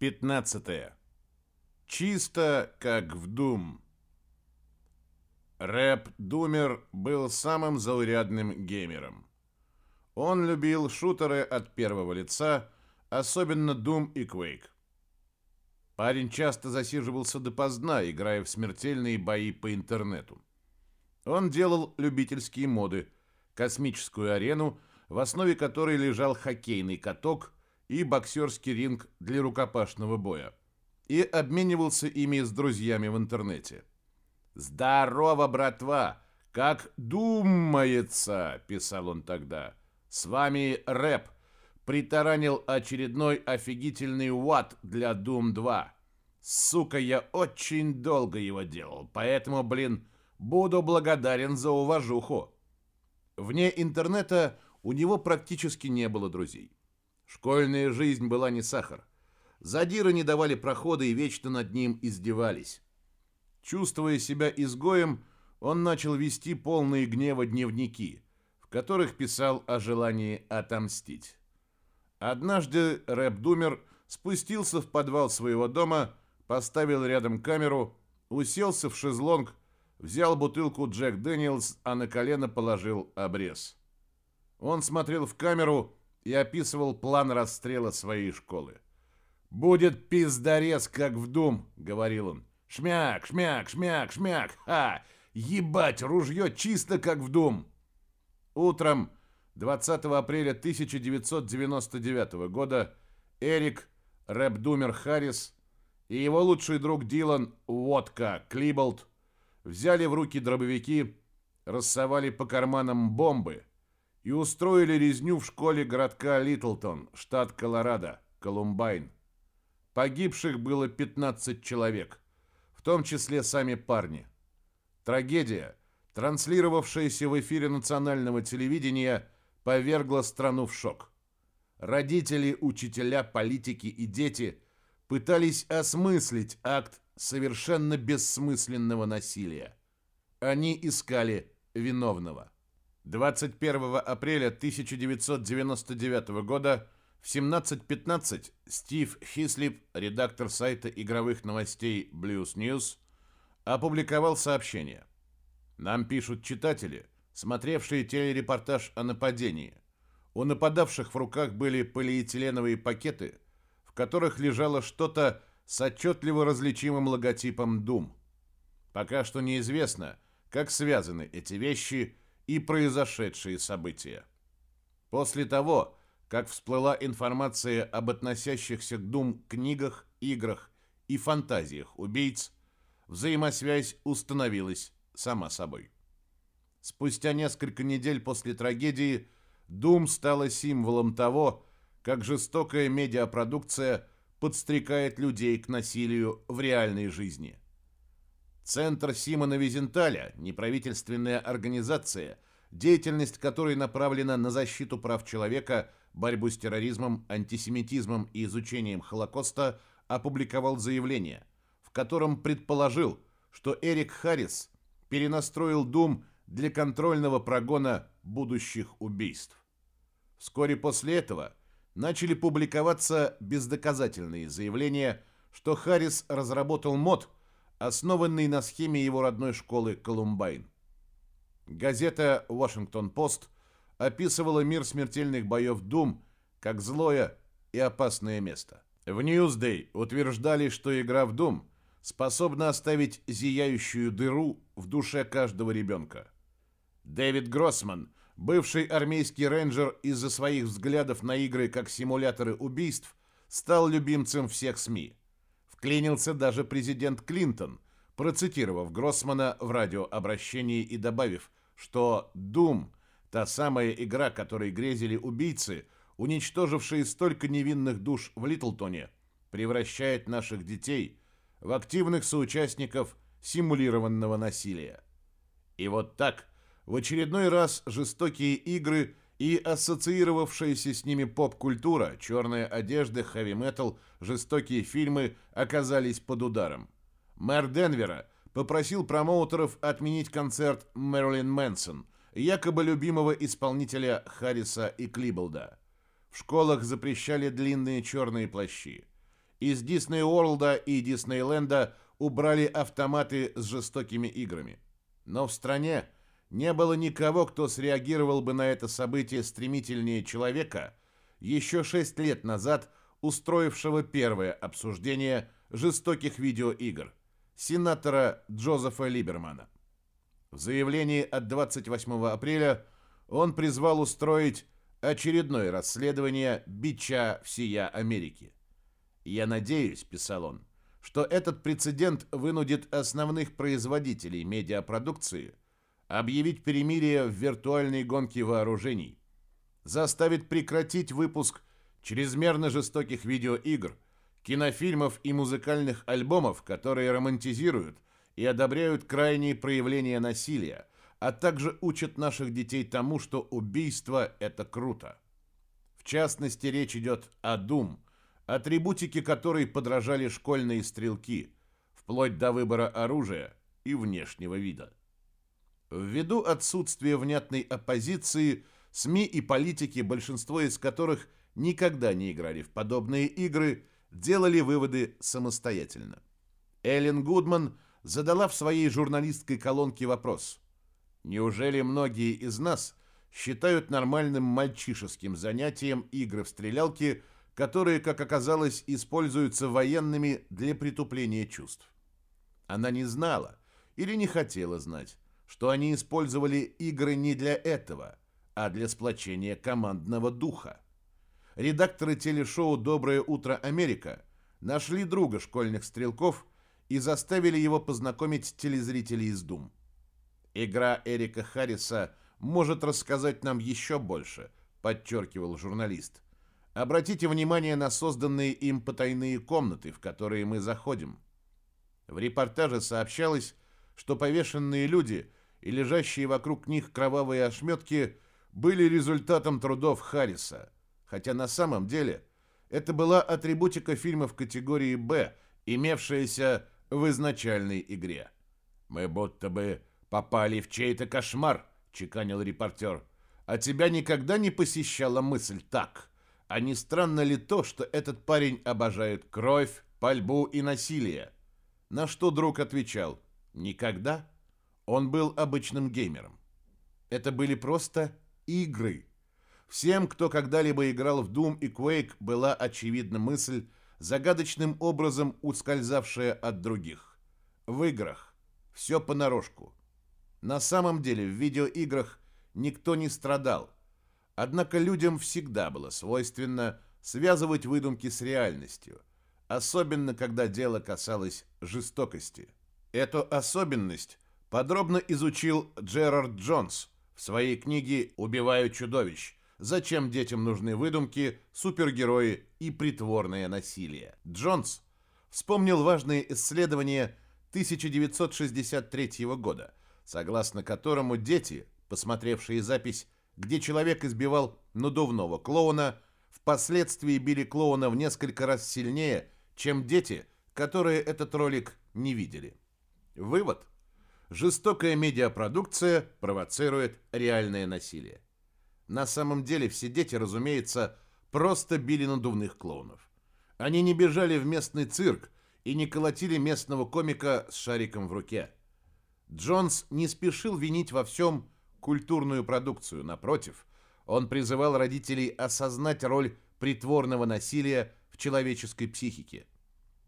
15. Чисто как в Doom. Рэп Думер был самым заурядным геймером. Он любил шутеры от первого лица, особенно Doom и Quake. Парень часто засиживался допоздна, играя в смертельные бои по интернету. Он делал любительские моды, космическую арену, в основе которой лежал хоккейный каток – и боксерский ринг для рукопашного боя. И обменивался ими с друзьями в интернете. «Здорово, братва! Как думается!» – писал он тогда. «С вами рэп. Притаранил очередной офигительный ват для Doom 2. Сука, я очень долго его делал, поэтому, блин, буду благодарен за уважуху». Вне интернета у него практически не было друзей. Школьная жизнь была не сахар. Задиры не давали прохода и вечно над ним издевались. Чувствуя себя изгоем, он начал вести полные гнева дневники, в которых писал о желании отомстить. Однажды рэп-думер спустился в подвал своего дома, поставил рядом камеру, уселся в шезлонг, взял бутылку Jack Daniel's, а на колено положил обрез. Он смотрел в камеру и описывал план расстрела своей школы. «Будет пиздорез, как в Doom», — говорил он. «Шмяк, шмяк, шмяк, шмяк! Ха! Ебать, ружье чисто, как в Doom!» Утром 20 апреля 1999 года Эрик Рэпдумер Харрис и его лучший друг Дилан Уотка Клиболт взяли в руки дробовики, рассовали по карманам бомбы — и устроили резню в школе городка Литлтон, штат Колорадо, Колумбайн. Погибших было 15 человек, в том числе сами парни. Трагедия, транслировавшаяся в эфире национального телевидения, повергла страну в шок. Родители, учителя, политики и дети пытались осмыслить акт совершенно бессмысленного насилия. Они искали виновного. 21 апреля 1999 года в 17.15 Стив Хислип, редактор сайта игровых новостей Blues News, опубликовал сообщение. Нам пишут читатели, смотревшие телерепортаж о нападении. У нападавших в руках были полиэтиленовые пакеты, в которых лежало что-то с отчетливо различимым логотипом Doom. Пока что неизвестно, как связаны эти вещи и произошедшие события. После того, как всплыла информация об относящихся к Дум книгах, играх и фантазиях убийц, взаимосвязь установилась сама собой. Спустя несколько недель после трагедии Дум стала символом того, как жестокая медиапродукция подстрекает людей к насилию в реальной жизни. Центр Симона Визенталя, неправительственная организация, деятельность которой направлена на защиту прав человека, борьбу с терроризмом, антисемитизмом и изучением Холокоста, опубликовал заявление, в котором предположил, что Эрик Харрис перенастроил Дум для контрольного прогона будущих убийств. Вскоре после этого начали публиковаться бездоказательные заявления, что Харрис разработал мод – основанный на схеме его родной школы Колумбайн. Газета «Вашингтон-Пост» описывала мир смертельных боев Дум как злое и опасное место. В Newsday утверждали, что игра в Дум способна оставить зияющую дыру в душе каждого ребенка. Дэвид Гроссман, бывший армейский рейнджер из-за своих взглядов на игры как симуляторы убийств, стал любимцем всех СМИ – Вклинился даже президент Клинтон, процитировав Гроссмана в радиообращении и добавив, что «Дум» — та самая игра, которой грезили убийцы, уничтожившие столько невинных душ в Литлтоне, превращает наших детей в активных соучастников симулированного насилия. И вот так, в очередной раз жестокие игры и ассоциировавшаяся с ними поп-культура, черная одежда, хэви-метал, жестокие фильмы оказались под ударом. Мэр Денвера попросил промоутеров отменить концерт Мэрилин Мэнсон, якобы любимого исполнителя Харриса и Клиболда. В школах запрещали длинные черные плащи. Из Дисней Уорлда и Диснейленда убрали автоматы с жестокими играми. Но в стране не было никого, кто среагировал бы на это событие стремительнее человека, еще шесть лет назад устроившего первое обсуждение жестоких видеоигр, сенатора Джозефа Либермана. В заявлении от 28 апреля он призвал устроить очередное расследование бича всея Америки. «Я надеюсь», — писал он, — «что этот прецедент вынудит основных производителей медиапродукции объявить перемирие в виртуальной гонке вооружений, заставит прекратить выпуск чрезмерно жестоких видеоигр, кинофильмов и музыкальных альбомов, которые романтизируют и одобряют крайние проявления насилия, а также учат наших детей тому, что убийство – это круто. В частности, речь идет о Doom, атрибутике которой подражали школьные стрелки, вплоть до выбора оружия и внешнего вида. Ввиду отсутствия внятной оппозиции, СМИ и политики, большинство из которых никогда не играли в подобные игры, делали выводы самостоятельно. Эллен Гудман задала в своей журналистской колонке вопрос. Неужели многие из нас считают нормальным мальчишеским занятием игры в стрелялки, которые, как оказалось, используются военными для притупления чувств? Она не знала или не хотела знать, что они использовали игры не для этого, а для сплочения командного духа. Редакторы телешоу «Доброе утро, Америка» нашли друга школьных стрелков и заставили его познакомить телезрителей с Дум. Игра Эрика Харриса может рассказать нам еще больше, подчеркивал журналист. Обратите внимание на созданные им потайные комнаты, в которые мы заходим. В репортаже сообщалось, что повешенные люди – и лежащие вокруг них кровавые ошметки были результатом трудов Харриса, хотя на самом деле это была атрибутика фильмов категории «Б», имевшаяся в изначальной игре. «Мы будто бы попали в чей-то кошмар», — чеканил репортер. «А тебя никогда не посещала мысль так? А не странно ли то, что этот парень обожает кровь, пальбу и насилие?» На что друг отвечал «Никогда». Он был обычным геймером. Это были просто игры. Всем, кто когда-либо играл в Doom и Quake, была очевидна мысль, загадочным образом ускользавшая от других. В играх все понарошку. На самом деле в видеоиграх никто не страдал. Однако людям всегда было свойственно связывать выдумки с реальностью, особенно когда дело касалось жестокости. Эту особенность подробно изучил Джерард Джонс в своей книге «Убиваю чудовищ. Зачем детям нужны выдумки, супергерои и притворное насилие». Джонс вспомнил важные исследования 1963 года, согласно которому дети, посмотревшие запись, где человек избивал надувного клоуна, впоследствии били клоуна в несколько раз сильнее, чем дети, которые этот ролик не видели. Вывод – жестокая медиапродукция провоцирует реальное насилие. На самом деле все дети, разумеется, просто били надувных клоунов. Они не бежали в местный цирк и не колотили местного комика с шариком в руке. Джонс не спешил винить во всем культурную продукцию. Напротив, он призывал родителей осознать роль притворного насилия в человеческой психике.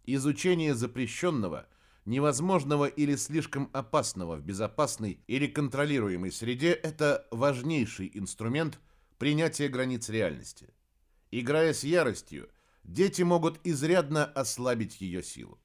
Изучение запрещенного – невозможного или слишком опасного в безопасной или контролируемой среде – это важнейший инструмент принятия границ реальности. Играя с яростью, дети могут изрядно ослабить ее силу.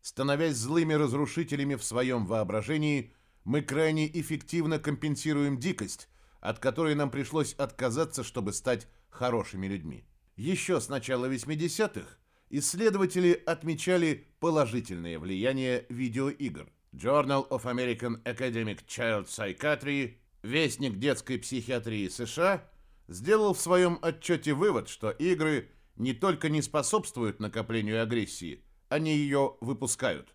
Становясь злыми разрушителями в своем воображении, мы крайне эффективно компенсируем дикость, от которой нам пришлось отказаться, чтобы стать хорошими людьми. Еще с начала 80-х исследователи отмечали положительное влияние видеоигр. Journal of American Academic Child Psychiatry, Вестник детской психиатрии США, сделал в своем отчете вывод, что игры не только не способствуют накоплению агрессии, они ее выпускают.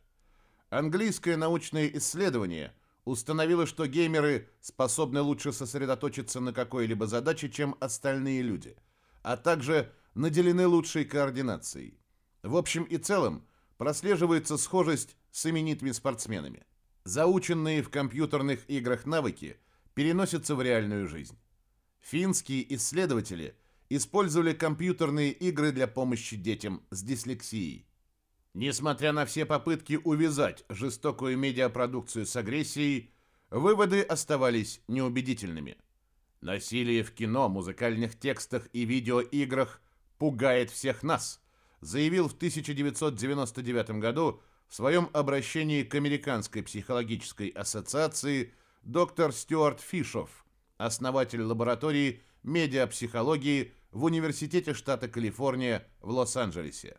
Английское научное исследование установило, что геймеры способны лучше сосредоточиться на какой-либо задаче, чем остальные люди, а также наделены лучшей координацией. В общем и целом, прослеживается схожесть с именитыми спортсменами. Заученные в компьютерных играх навыки переносятся в реальную жизнь. Финские исследователи использовали компьютерные игры для помощи детям с дислексией. Несмотря на все попытки увязать жестокую медиапродукцию с агрессией, выводы оставались неубедительными. Насилие в кино, музыкальных текстах и видеоиграх пугает всех нас, заявил в 1999 году в своем обращении к Американской психологической ассоциации доктор Стюарт Фишов, основатель лаборатории медиапсихологии в Университете штата Калифорния в Лос-Анджелесе.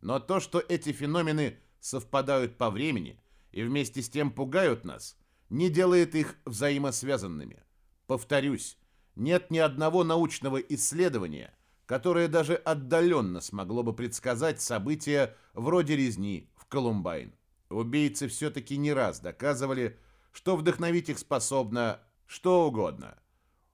Но то, что эти феномены совпадают по времени и вместе с тем пугают нас, не делает их взаимосвязанными. Повторюсь, нет ни одного научного исследования, которое даже отдаленно смогло бы предсказать события вроде резни в Колумбайн. Убийцы все-таки не раз доказывали, что вдохновить их способно что угодно.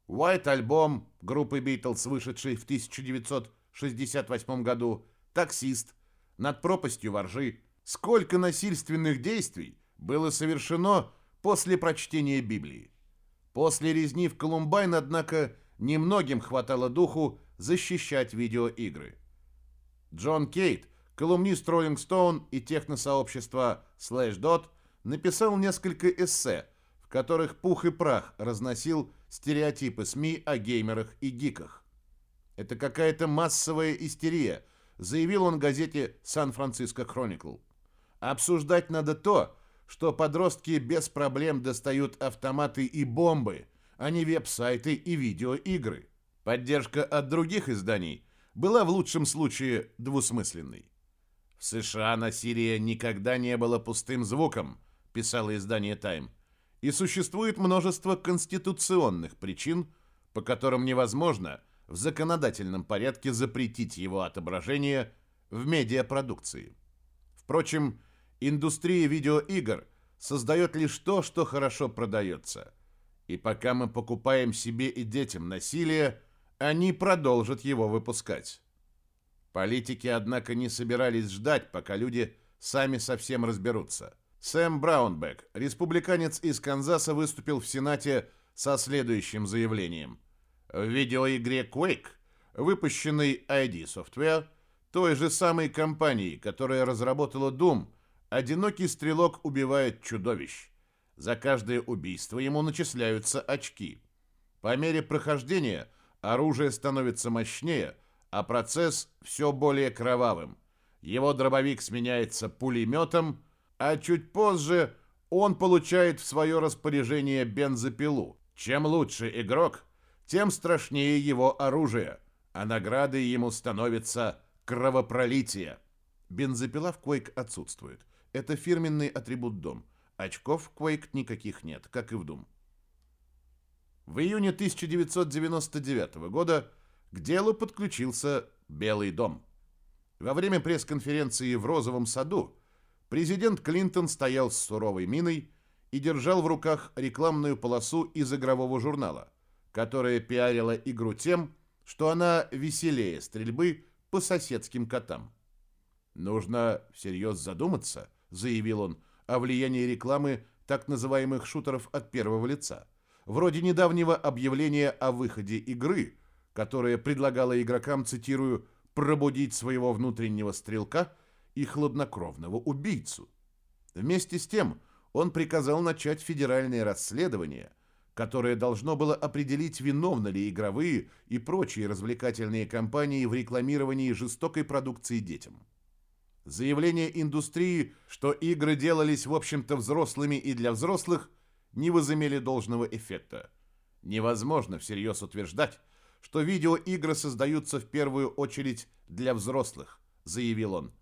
White альбом группы Beatles, вышедший в 1968 году, «Таксист», «Над пропастью воржи». Сколько насильственных действий было совершено после прочтения Библии. После резни в Колумбайн, однако, немногим хватало духу защищать видеоигры. Джон Кейт, колумнист Rolling Stone и техносообщества Slashdot, написал несколько эссе, в которых пух и прах разносил стереотипы СМИ о геймерах и гиках. Это какая-то массовая истерия, заявил он газете Сан-Франциско Хроникл. Обсуждать надо то, что подростки без проблем достают автоматы и бомбы, а не веб-сайты и видеоигры. Поддержка от других изданий была в лучшем случае двусмысленной. В США насилие никогда не было пустым звуком, писало издание Time, и существует множество конституционных причин, по которым невозможно в законодательном порядке запретить его отображение в медиапродукции. Впрочем, Индустрия видеоигр создает лишь то, что хорошо продается. И пока мы покупаем себе и детям насилие, они продолжат его выпускать. Политики, однако, не собирались ждать, пока люди сами совсем разберутся. Сэм Браунбек, республиканец из Канзаса, выступил в Сенате со следующим заявлением. В видеоигре Quake, выпущенной ID Software, той же самой компанией, которая разработала Doom, Одинокий стрелок убивает чудовищ. За каждое убийство ему начисляются очки. По мере прохождения оружие становится мощнее, а процесс все более кровавым. Его дробовик сменяется пулеметом, а чуть позже он получает в свое распоряжение бензопилу. Чем лучше игрок, тем страшнее его оружие, а наградой ему становится кровопролитие. Бензопила в Quake отсутствует. Это фирменный атрибут Дом. Очков в Quake никаких нет, как и в Doom. В июне 1999 года к делу подключился Белый дом. Во время пресс-конференции в Розовом саду президент Клинтон стоял с суровой миной и держал в руках рекламную полосу из игрового журнала, которая пиарила игру тем, что она веселее стрельбы по соседским котам. Нужно всерьез задуматься – заявил он, о влиянии рекламы так называемых шутеров от первого лица. Вроде недавнего объявления о выходе игры, которое предлагало игрокам, цитирую, «пробудить своего внутреннего стрелка и хладнокровного убийцу». Вместе с тем он приказал начать федеральное расследование, которое должно было определить, виновны ли игровые и прочие развлекательные компании в рекламировании жестокой продукции детям. Заявление индустрии, что игры делались, в общем-то, взрослыми и для взрослых, не возымели должного эффекта. Невозможно всерьез утверждать, что видеоигры создаются в первую очередь для взрослых, заявил он.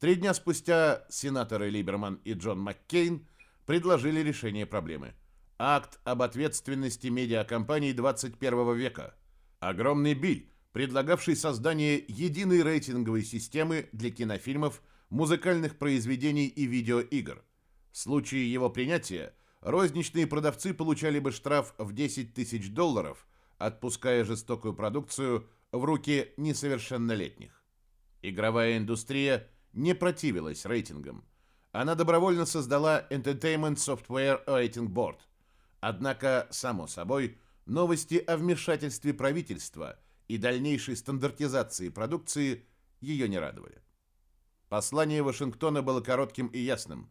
Три дня спустя сенаторы Либерман и Джон Маккейн предложили решение проблемы. Акт об ответственности медиакомпаний 21 века. Огромный биль, предлагавший создание единой рейтинговой системы для кинофильмов – музыкальных произведений и видеоигр. В случае его принятия розничные продавцы получали бы штраф в 10 тысяч долларов, отпуская жестокую продукцию в руки несовершеннолетних. Игровая индустрия не противилась рейтингам. Она добровольно создала Entertainment Software Rating Board. Однако, само собой, новости о вмешательстве правительства и дальнейшей стандартизации продукции ее не радовали. Послание Вашингтона было коротким и ясным.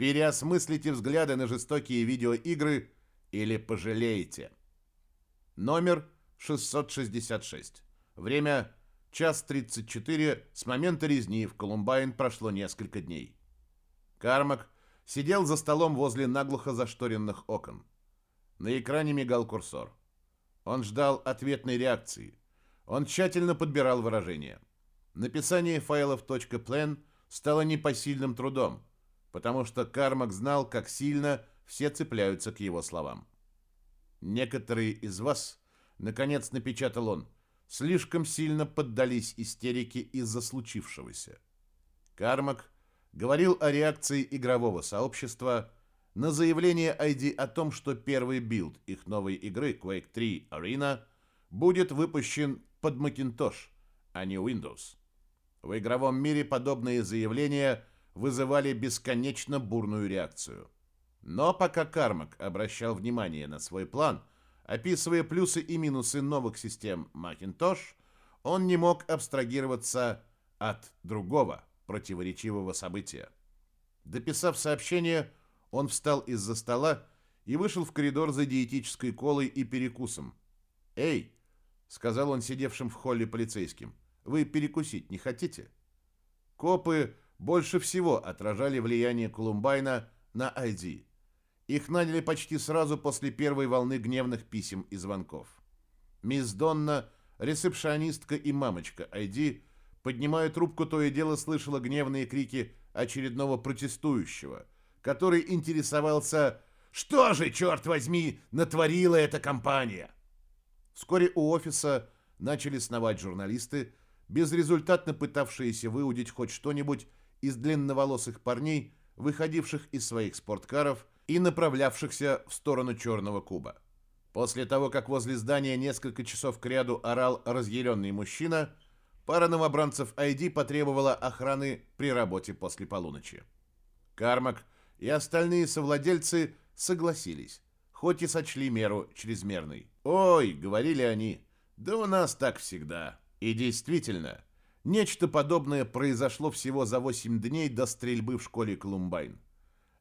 Переосмыслите взгляды на жестокие видеоигры или пожалеете. Номер 666. Время час 34. С момента резни в Колумбайн прошло несколько дней. Кармак сидел за столом возле наглухо зашторенных окон. На экране мигал курсор. Он ждал ответной реакции. Он тщательно подбирал выражения. Написание файлов .plan стало непосильным трудом, потому что Кармак знал, как сильно все цепляются к его словам. Некоторые из вас, наконец напечатал он, слишком сильно поддались истерике из-за случившегося. Кармак говорил о реакции игрового сообщества на заявление ID о том, что первый билд их новой игры Quake 3 Arena будет выпущен под Macintosh, а не Windows. В игровом мире подобные заявления вызывали бесконечно бурную реакцию. Но пока Кармак обращал внимание на свой план, описывая плюсы и минусы новых систем Macintosh, он не мог абстрагироваться от другого противоречивого события. Дописав сообщение, он встал из-за стола и вышел в коридор за диетической колой и перекусом. «Эй!» — сказал он сидевшим в холле полицейским. Вы перекусить не хотите? Копы больше всего отражали влияние Колумбайна на ID. Их наняли почти сразу после первой волны гневных писем и звонков. Мисс Донна, ресепшионистка и мамочка ID, поднимая трубку, то и дело слышала гневные крики очередного протестующего, который интересовался «Что же, черт возьми, натворила эта компания?» Вскоре у офиса начали сновать журналисты, безрезультатно пытавшиеся выудить хоть что-нибудь из длинноволосых парней, выходивших из своих спорткаров и направлявшихся в сторону Черного Куба. После того, как возле здания несколько часов кряду орал разъяренный мужчина, пара новобранцев ID потребовала охраны при работе после полуночи. Кармак и остальные совладельцы согласились, хоть и сочли меру чрезмерной. «Ой», — говорили они, — «да у нас так всегда». И действительно, нечто подобное произошло всего за 8 дней до стрельбы в школе Колумбайн.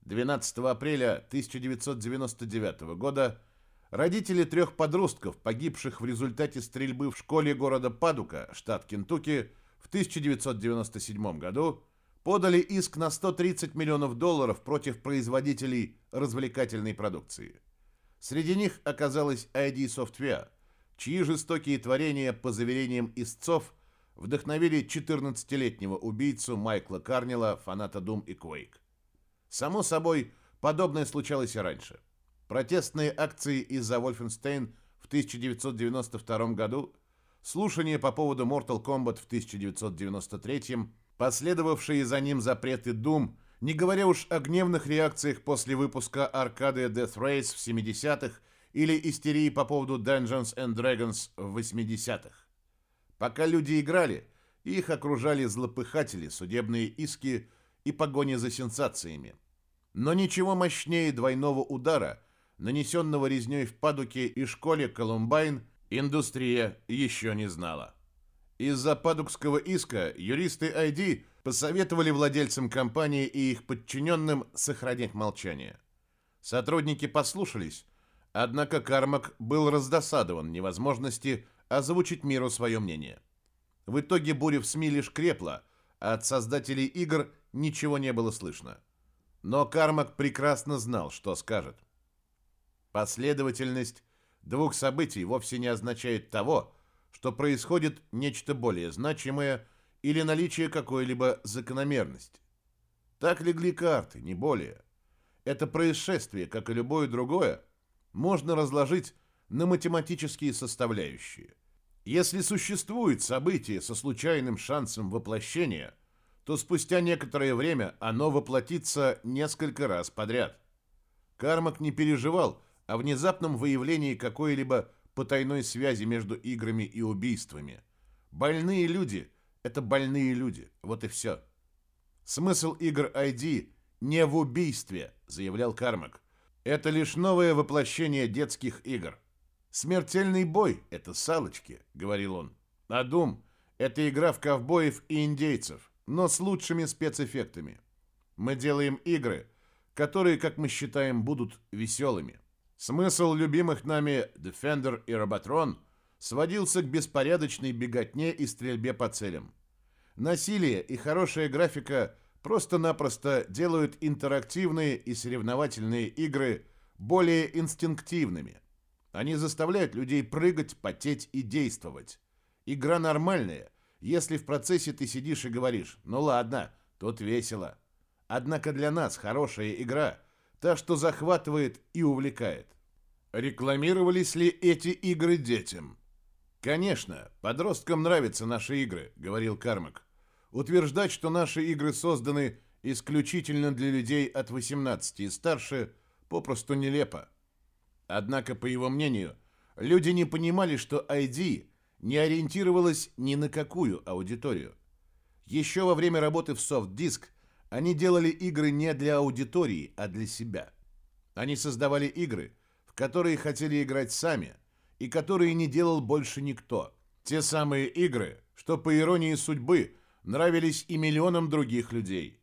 12 апреля 1999 года родители трех подростков, погибших в результате стрельбы в школе города Падука, штат Кентукки, в 1997 году, подали иск на 130 миллионов долларов против производителей развлекательной продукции. Среди них оказалась ID Software – чьи жестокие творения, по заверениям истцов, вдохновили 14-летнего убийцу Майкла Карнила, фаната Doom и Quake. Само собой, подобное случалось и раньше. Протестные акции из-за Wolfenstein в 1992 году, слушания по поводу Mortal Kombat в 1993, последовавшие за ним запреты Doom, не говоря уж о гневных реакциях после выпуска Arcadia Death Race в 70-х или истерии по поводу Dungeons and Dragons в 80-х. Пока люди играли, их окружали злопыхатели, судебные иски и погони за сенсациями. Но ничего мощнее двойного удара, нанесенного резней в Падуке и школе Колумбайн, индустрия еще не знала. Из-за падукского иска юристы ID посоветовали владельцам компании и их подчиненным сохранять молчание. Сотрудники послушались, Однако Кармак был раздосадован невозможности озвучить миру свое мнение. В итоге буря в СМИ лишь крепла, а от создателей игр ничего не было слышно. Но Кармак прекрасно знал, что скажет. Последовательность двух событий вовсе не означает того, что происходит нечто более значимое или наличие какой-либо закономерности. Так легли карты, не более. Это происшествие, как и любое другое, можно разложить на математические составляющие. Если существует событие со случайным шансом воплощения, то спустя некоторое время оно воплотится несколько раз подряд. Кармак не переживал о внезапном выявлении какой-либо потайной связи между играми и убийствами. Больные люди – это больные люди, вот и все. Смысл игр ID не в убийстве, заявлял Кармак. Это лишь новое воплощение детских игр. Смертельный бой — это салочки, говорил он. А Doom — это игра в ковбоев и индейцев, но с лучшими спецэффектами. Мы делаем игры, которые, как мы считаем, будут веселыми. Смысл любимых нами Defender и Robotrон сводился к беспорядочной беготне и стрельбе по целям. Насилие и хорошая графика просто-напросто делают интерактивные и соревновательные игры более инстинктивными. Они заставляют людей прыгать, потеть и действовать. Игра нормальная, если в процессе ты сидишь и говоришь «ну ладно, тут весело». Однако для нас хорошая игра – та, что захватывает и увлекает. Рекламировались ли эти игры детям? Конечно, подросткам нравятся наши игры, говорил Кармак. Утверждать, что наши игры созданы исключительно для людей от 18 и старше, попросту нелепо. Однако, по его мнению, люди не понимали, что ID не ориентировалась ни на какую аудиторию. Еще во время работы в софт-диск они делали игры не для аудитории, а для себя. Они создавали игры, в которые хотели играть сами, и которые не делал больше никто. Те самые игры, что, по иронии судьбы, нравились и миллионам других людей.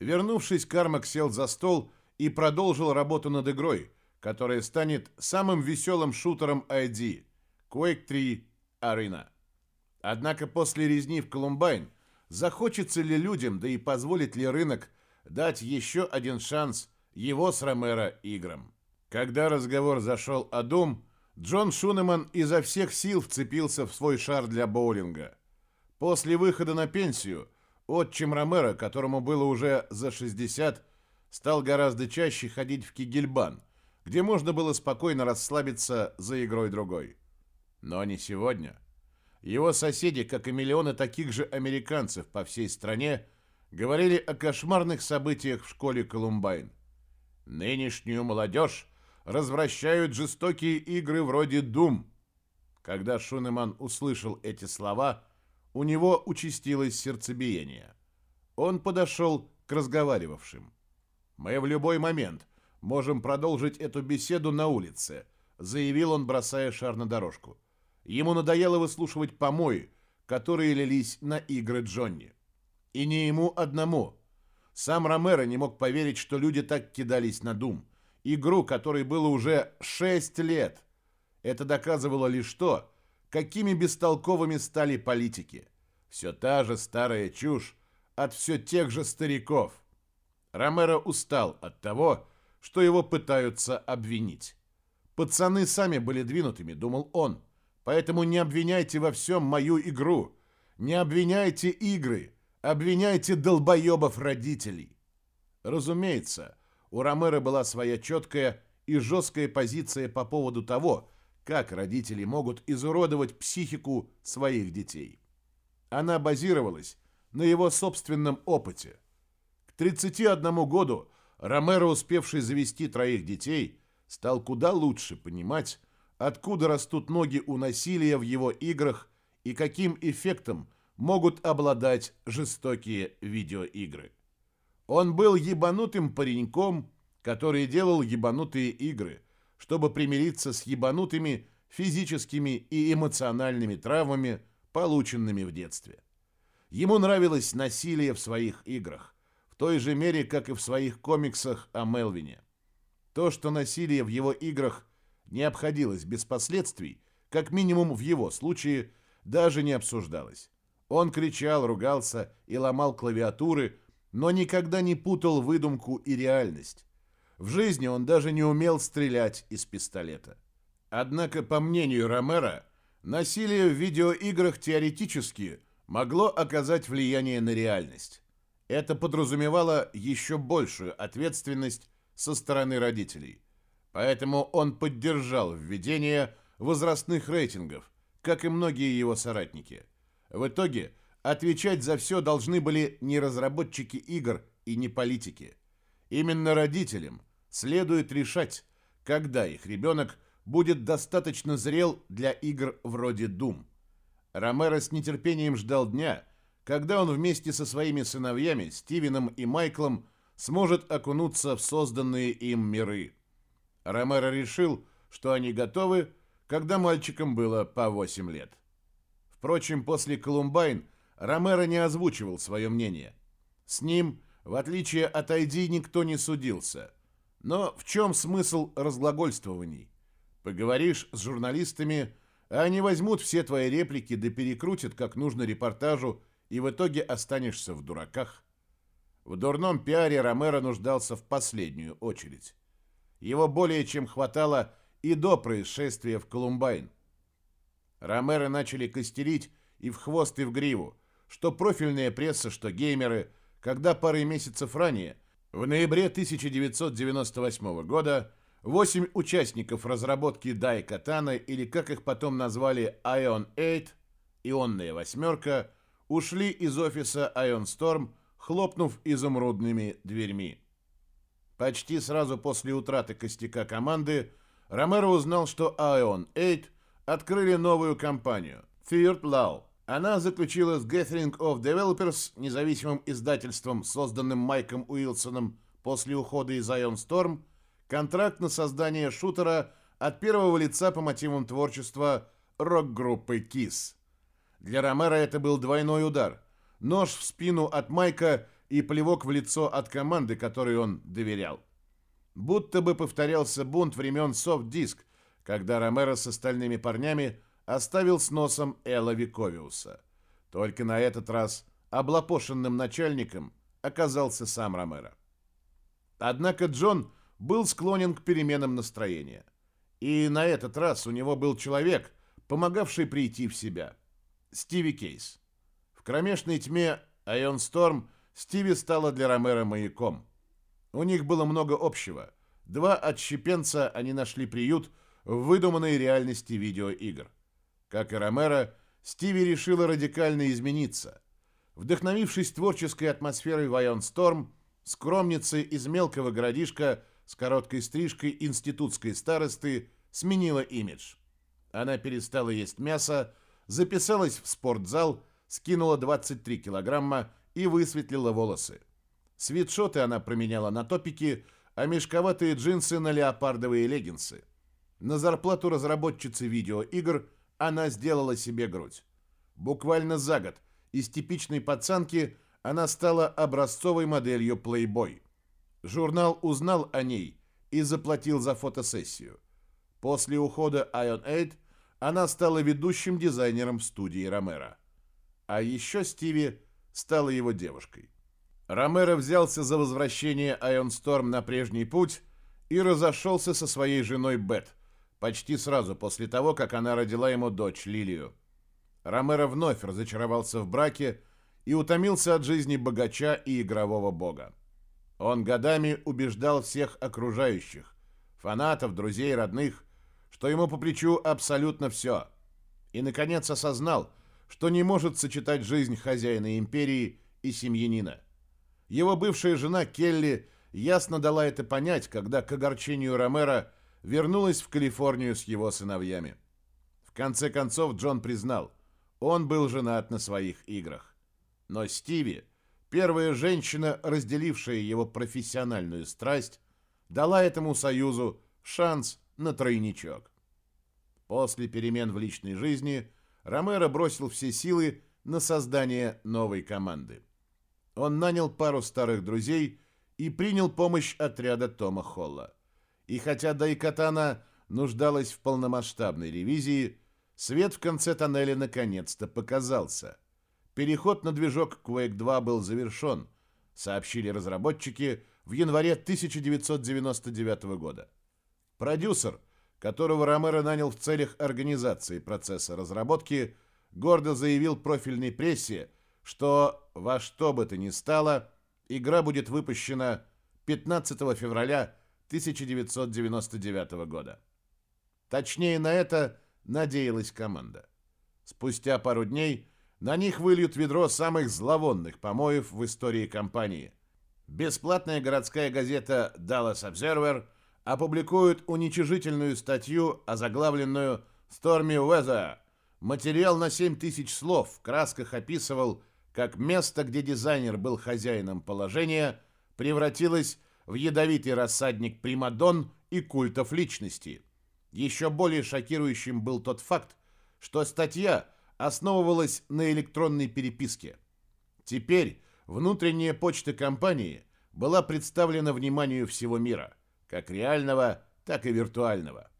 Вернувшись, Кармак сел за стол и продолжил работу над игрой, которая станет самым веселым шутером ID – Quake 3 Arena. Однако после резни в Колумбайн захочется ли людям, да и позволит ли рынок дать еще один шанс его с Ромеро играм. Когда разговор зашел о Doom, Джон Шунеман изо всех сил вцепился в свой шар для боулинга – После выхода на пенсию отчим Ромеро, которому было уже за 60, стал гораздо чаще ходить в Кигельбан, где можно было спокойно расслабиться за игрой другой. Но не сегодня. Его соседи, как и миллионы таких же американцев по всей стране, говорили о кошмарных событиях в школе Колумбайн. Нынешнюю молодежь развращают жестокие игры вроде «Дум». Когда Шунеман услышал эти слова, у него участилось сердцебиение. Он подошел к разговаривавшим. «Мы в любой момент можем продолжить эту беседу на улице», заявил он, бросая шар на дорожку. Ему надоело выслушивать помои, которые лились на игры Джонни. И не ему одному. Сам Ромеро не мог поверить, что люди так кидались на Дум. Игру, которой было уже шесть лет. Это доказывало лишь то, какими бестолковыми стали политики. Все та же старая чушь от все тех же стариков. Ромеро устал от того, что его пытаются обвинить. Пацаны сами были двинутыми, думал он. Поэтому не обвиняйте во всем мою игру. Не обвиняйте игры. Обвиняйте долбоебов родителей. Разумеется, у Ромеро была своя четкая и жесткая позиция по поводу того, как родители могут изуродовать психику своих детей. Она базировалась на его собственном опыте. К 31 году Ромеро, успевший завести троих детей, стал куда лучше понимать, откуда растут ноги у насилия в его играх и каким эффектом могут обладать жестокие видеоигры. Он был ебанутым пареньком, который делал ебанутые игры – чтобы примириться с ебанутыми физическими и эмоциональными травмами, полученными в детстве. Ему нравилось насилие в своих играх, той же мере, как и в своих комиксах о Мелвине. То, что насилие в его играх не обходилось без последствий, как минимум в его случае, даже не обсуждалось. Он кричал, ругался и ломал клавиатуры, но никогда не путал выдумку и реальность. В жизни он даже не умел стрелять из пистолета. Однако, по мнению Ромера, насилие в видеоиграх теоретически могло оказать влияние на реальность. Это подразумевало еще большую ответственность со стороны родителей. Поэтому он поддержал введение возрастных рейтингов, как и многие его соратники. В итоге отвечать за все должны были не разработчики игр и не политики. Именно родителям – следует решать, когда их ребенок будет достаточно зрел для игр вроде Doom. Ромеро с нетерпением ждал дня, когда он вместе со своими сыновьями Стивеном и Майклом сможет окунуться в созданные им миры. Ромеро решил, что они готовы, когда мальчикам было по 8 лет. Впрочем, после Колумбайн Ромеро не озвучивал свое мнение. С ним, в отличие от ID, никто не судился. Но в чем смысл разглагольствований? Поговоришь с журналистами, а они возьмут все твои реплики да перекрутят, как нужно репортажу, и в итоге останешься в дураках. В дурном пиаре Ромеро нуждался в последнюю очередь. Его более чем хватало и до происшествия в Колумбайн. Ромеро начали костерить и в хвост, и в гриву, что профильная пресса, что геймеры, когда пару месяцев ранее, в ноябре 1998 года, восемь участников разработки Дай Катана, или как их потом назвали Ion 8, ионная восьмерка, ушли из офиса Ion Storm, хлопнув изумрудными дверьми. Почти сразу после утраты костяка команды Ромеро узнал, что Ion 8 открыли новую компанию Third Law. Она заключила с Gathering of Developers, независимым издательством, созданным Майком Уилсоном после ухода из Ion Storm, контракт на создание шутера от первого лица по мотивам творчества рок-группы KISS. Для Ромеро это был двойной удар. Нож в спину от Майка и плевок в лицо от команды, которой он доверял. Будто бы повторялся бунт времен Soft когда Ромеро с остальными парнями оставил с носом Элла Виковиуса. Только на этот раз облапошенным начальником оказался сам Ромеро. Однако Джон был склонен к переменам настроения. И на этот раз у него был человек, помогавший прийти в себя. Стиви Кейс. В кромешной тьме Айон Сторм Стиви стала для Ромеро маяком. У них было много общего. Два отщепенца они нашли приют в выдуманной реальности видеоигр. Как и Ромеро, Стиви решила радикально измениться. Вдохновившись творческой атмосферой Вайон Сторм, скромница из мелкого городишка с короткой стрижкой институтской старосты сменила имидж. Она перестала есть мясо, записалась в спортзал, скинула 23 килограмма и высветлила волосы. Свитшоты она променяла на топики, а мешковатые джинсы на леопардовые леггинсы. На зарплату разработчицы видеоигр она сделала себе грудь. Буквально за год из типичной пацанки она стала образцовой моделью Playboy. Журнал узнал о ней и заплатил за фотосессию. После ухода Ion 8 она стала ведущим дизайнером студии Ромеро. А еще Стиви стала его девушкой. Ромеро взялся за возвращение Айон Сторм на прежний путь и разошелся со своей женой Бет, почти сразу после того, как она родила ему дочь Лилию. Ромеро вновь разочаровался в браке и утомился от жизни богача и игрового бога. Он годами убеждал всех окружающих, фанатов, друзей, родных, что ему по плечу абсолютно все. И, наконец, осознал – что не может сочетать жизнь хозяина империи и семьянина. Его бывшая жена Келли ясно дала это понять, когда к огорчению Ромера вернулась в Калифорнию с его сыновьями. В конце концов Джон признал, он был женат на своих играх. Но Стиви, первая женщина, разделившая его профессиональную страсть, дала этому союзу шанс на тройничок. После перемен в личной жизни – Ромеро бросил все силы на создание новой команды. Он нанял пару старых друзей и принял помощь отряда Тома Холла. И хотя Дайкатана нуждалась в полномасштабной ревизии, свет в конце тоннеля наконец-то показался. Переход на движок Quake 2 был завершен, сообщили разработчики в январе 1999 года. Продюсер – которого Ромеро нанял в целях организации процесса разработки, гордо заявил профильной прессе, что во что бы то ни стало, игра будет выпущена 15 февраля 1999 года. Точнее, на это надеялась команда. Спустя пару дней на них выльют ведро самых зловонных помоев в истории компании. Бесплатная городская газета Dallas Observer – опубликуют уничижительную статью, озаглавленную «Stormy Weather». Материал на 7 тысяч слов в красках описывал, как место, где дизайнер был хозяином положения, превратилось в ядовитый рассадник примадон и культов личности. Еще более шокирующим был тот факт, что статья основывалась на электронной переписке. Теперь внутренняя почта компании была представлена вниманию всего мира, как реального, так и виртуального.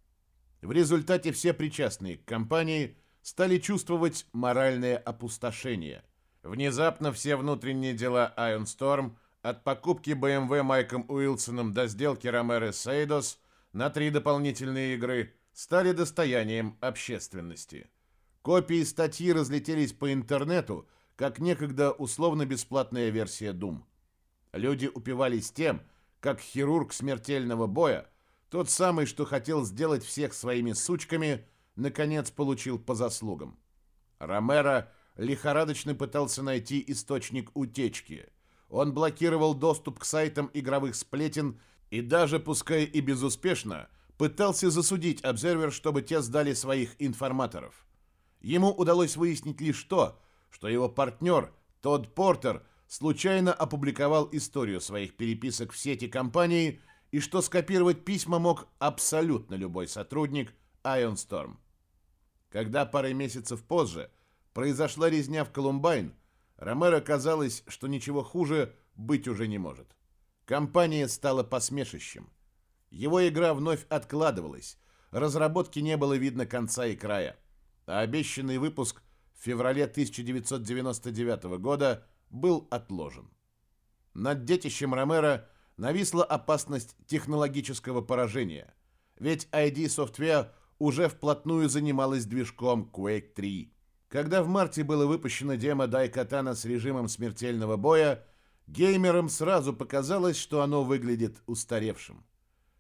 В результате все причастные к компании стали чувствовать моральное опустошение. Внезапно все внутренние дела Iron Storm от покупки BMW Майком Уилсоном до сделки Ромеро Сейдос на три дополнительные игры стали достоянием общественности. Копии статьи разлетелись по интернету, как некогда условно-бесплатная версия Doom. Люди упивались тем, как хирург смертельного боя, тот самый, что хотел сделать всех своими сучками, наконец получил по заслугам. Ромеро лихорадочно пытался найти источник утечки. Он блокировал доступ к сайтам игровых сплетен и даже, пускай и безуспешно, пытался засудить Observer, чтобы те сдали своих информаторов. Ему удалось выяснить лишь то, что его партнер, Тодд Портер, случайно опубликовал историю своих переписок в сети компании и что скопировать письма мог абсолютно любой сотрудник Ion Storm. Когда парой месяцев позже произошла резня в Колумбайн, Ромеро казалось, что ничего хуже быть уже не может. Компания стала посмешищем. Его игра вновь откладывалась, разработки не было видно конца и края, а обещанный выпуск в феврале 1999 года был отложен. Над детищем Ромеро нависла опасность технологического поражения, ведь ID Software уже вплотную занималась движком Quake 3. Когда в марте было выпущено демо Дайкатана с режимом смертельного боя, геймерам сразу показалось, что оно выглядит устаревшим.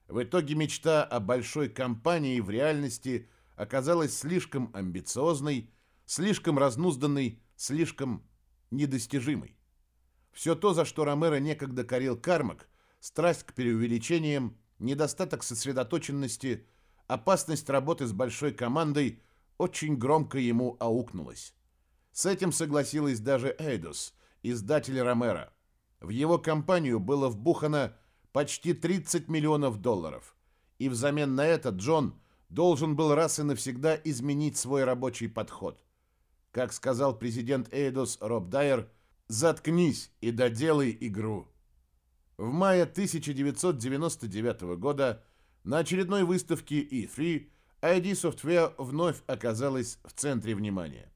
В итоге мечта о большой компании в реальности оказалась слишком амбициозной, слишком разнузданной, слишком недостижимой. Все то, за что Ромеро некогда корил Кармак, страсть к преувеличениям, недостаток сосредоточенности, опасность работы с большой командой очень громко ему аукнулась. С этим согласилась даже Эйдос, издатель Ромеро. В его компанию было вбухано почти 30 миллионов долларов, и взамен на это Джон должен был раз и навсегда изменить свой рабочий подход. Как сказал президент Эйдос Роб Дайер, «Заткнись и доделай игру». В мае 1999 года на очередной выставке E3 ID Software вновь оказалась в центре внимания.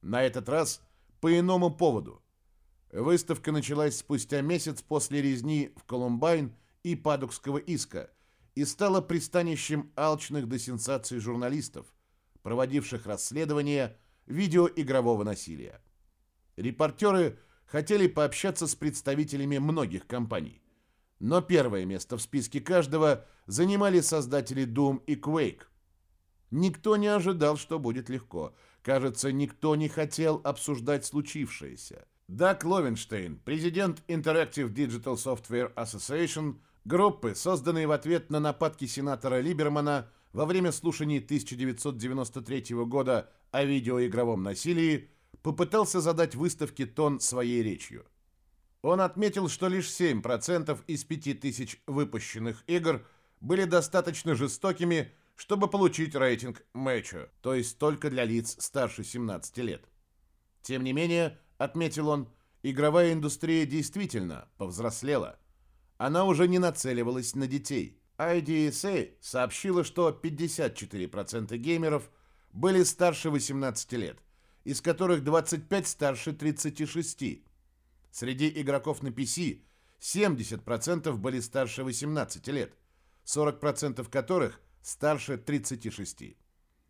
На этот раз по иному поводу. Выставка началась спустя месяц после резни в Колумбайн и Падукского иска и стала пристанищем алчных до сенсаций журналистов, проводивших расследование видеоигрового насилия. Репортеры хотели пообщаться с представителями многих компаний. Но первое место в списке каждого занимали создатели Doom и Quake. Никто не ожидал, что будет легко. Кажется, никто не хотел обсуждать случившееся. Даг Ловенштейн, президент Interactive Digital Software Association, группы, созданной в ответ на нападки сенатора Либермана во время слушаний 1993 года о видеоигровом насилии, попытался задать выставке тон своей речью. Он отметил, что лишь 7% из 5000 выпущенных игр были достаточно жестокими, чтобы получить рейтинг Мэчо, то есть только для лиц старше 17 лет. Тем не менее, отметил он, игровая индустрия действительно повзрослела. Она уже не нацеливалась на детей. IDSA сообщила, что 54% геймеров были старше 18 лет, из которых 25 старше 36. Среди игроков на PC 70% были старше 18 лет, 40% которых старше 36.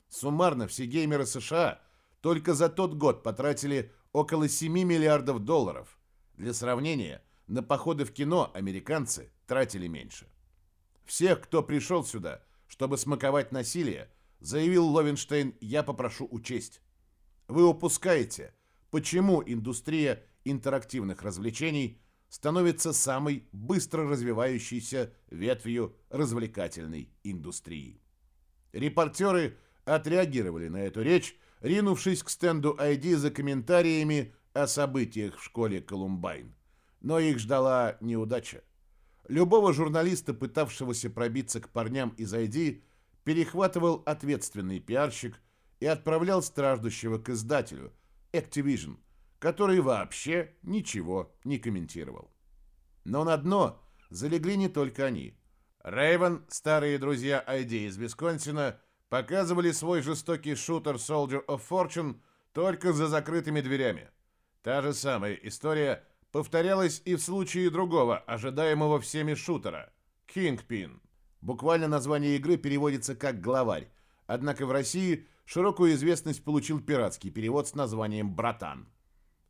Суммарно все геймеры США только за тот год потратили около 7 миллиардов долларов. Для сравнения, на походы в кино американцы тратили меньше. Всех, кто пришел сюда, чтобы смаковать насилие, заявил Ловенштейн, я попрошу учесть. Вы упускаете, почему индустрия интерактивных развлечений становится самой быстро развивающейся ветвью развлекательной индустрии. Репортеры отреагировали на эту речь, ринувшись к стенду ID за комментариями о событиях в школе Колумбайн. Но их ждала неудача. Любого журналиста, пытавшегося пробиться к парням из ID, перехватывал ответственный пиарщик и отправлял страждущего к издателю, Activision, который вообще ничего не комментировал. Но на дно залегли не только они. Рейвен, старые друзья ID из Висконсина, показывали свой жестокий шутер Soldier of Fortune только за закрытыми дверями. Та же самая история повторялась и в случае другого, ожидаемого всеми шутера – Kingpin. Буквально название игры переводится как «главарь», однако в России широкую известность получил пиратский перевод с названием «братан».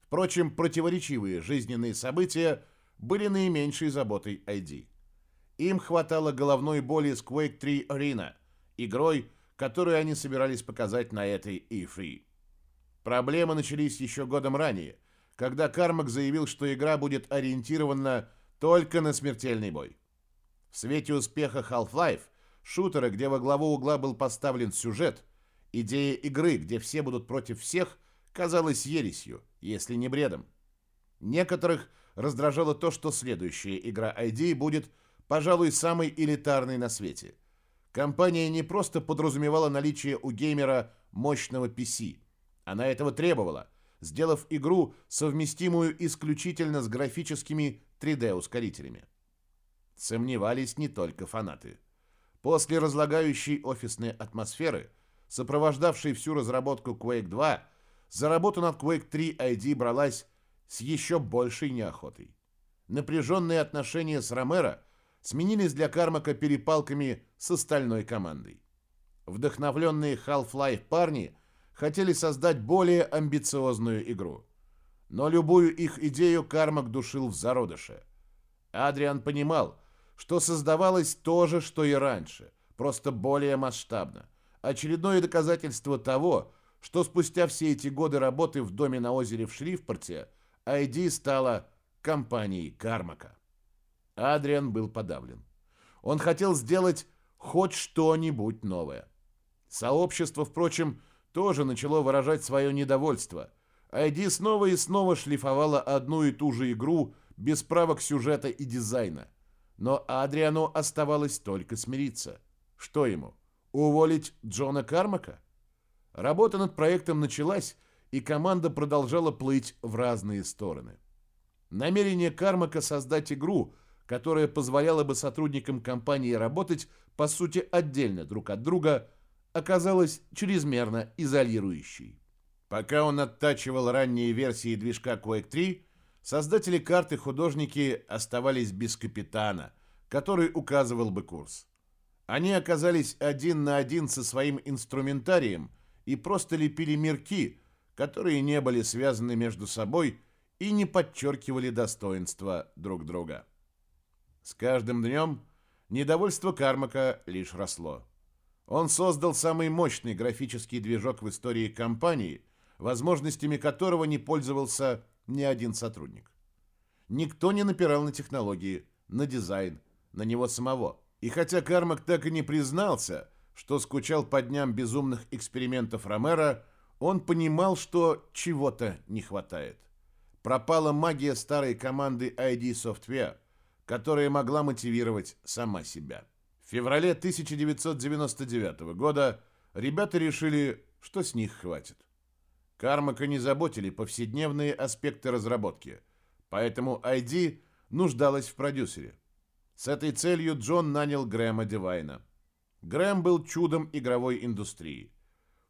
Впрочем, противоречивые жизненные события были наименьшей заботой ID. Им хватало головной боли с Quake 3 Arena, игрой, которую они собирались показать на этой E3. Проблемы начались еще годом ранее, когда Кармак заявил, что игра будет ориентирована только на смертельный бой. В свете успеха Half-Life, шутера, где во главу угла был поставлен сюжет, идея игры, где все будут против всех, казалась ересью, если не бредом. Некоторых раздражало то, что следующая игра ID будет, пожалуй, самой элитарной на свете. Компания не просто подразумевала наличие у геймера мощного PC. Она этого требовала, сделав игру совместимую исключительно с графическими 3D-ускорителями. Сомневались не только фанаты. После разлагающей офисной атмосферы, сопровождавшей всю разработку Quake 2, за работу над Quake 3 ID бралась с еще большей неохотой. Напряженные отношения с Ромеро сменились для Кармака перепалками с остальной командой. Вдохновленные Half-Life парни хотели создать более амбициозную игру. Но любую их идею Кармак душил в зародыше. Адриан понимал, что создавалось то же, что и раньше, просто более масштабно. Очередное доказательство того, что спустя все эти годы работы в доме на озере в Шрифпорте ID стала компанией Кармака. Адриан был подавлен. Он хотел сделать хоть что-нибудь новое. Сообщество, впрочем, тоже начало выражать свое недовольство. ID снова и снова шлифовала одну и ту же игру без правок сюжета и дизайна. Но Адриану оставалось только смириться. Что ему? Уволить Джона Кармака? Работа над проектом началась, и команда продолжала плыть в разные стороны. Намерение Кармака создать игру, которая позволяла бы сотрудникам компании работать, по сути, отдельно друг от друга, оказалось чрезмерно изолирующей. Пока он оттачивал ранние версии движка Quake 3, создатели карты художники оставались без капитана, который указывал бы курс. Они оказались один на один со своим инструментарием и просто лепили мирки, которые не были связаны между собой и не подчеркивали достоинства друг друга. С каждым днем недовольство Кармака лишь росло. Он создал самый мощный графический движок в истории компании, возможностями которого не пользовался ни один сотрудник. Никто не напирал на технологии, на дизайн, на него самого. И хотя Кармак так и не признался, что скучал по дням безумных экспериментов Ромера, он понимал, что чего-то не хватает. Пропала магия старой команды ID Software, которая могла мотивировать сама себя. В феврале 1999 года ребята решили, что с них хватит. Кармака не заботили повседневные аспекты разработки, поэтому ID нуждалась в продюсере. С этой целью Джон нанял Грэма Дивайна. Грэм был чудом игровой индустрии.